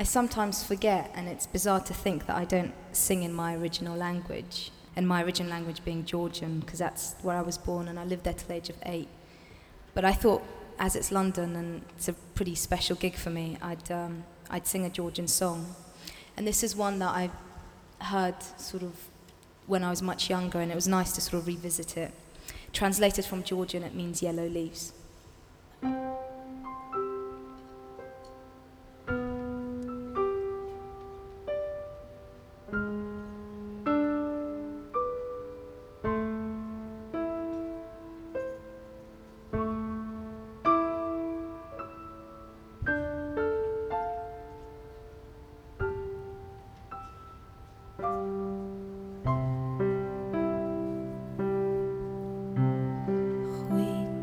I sometimes forget, and it's bizarre to think that I don't sing in my original language, and my original language being Georgian, because that's where I was born and I lived there till the age of eight. But I thought, as it's London and it's a pretty special gig for me, I'd, um, I'd sing a Georgian song. And this is one that I heard sort of when I was much younger, and it was nice to sort of revisit it. Translated from Georgian, it means yellow leaves.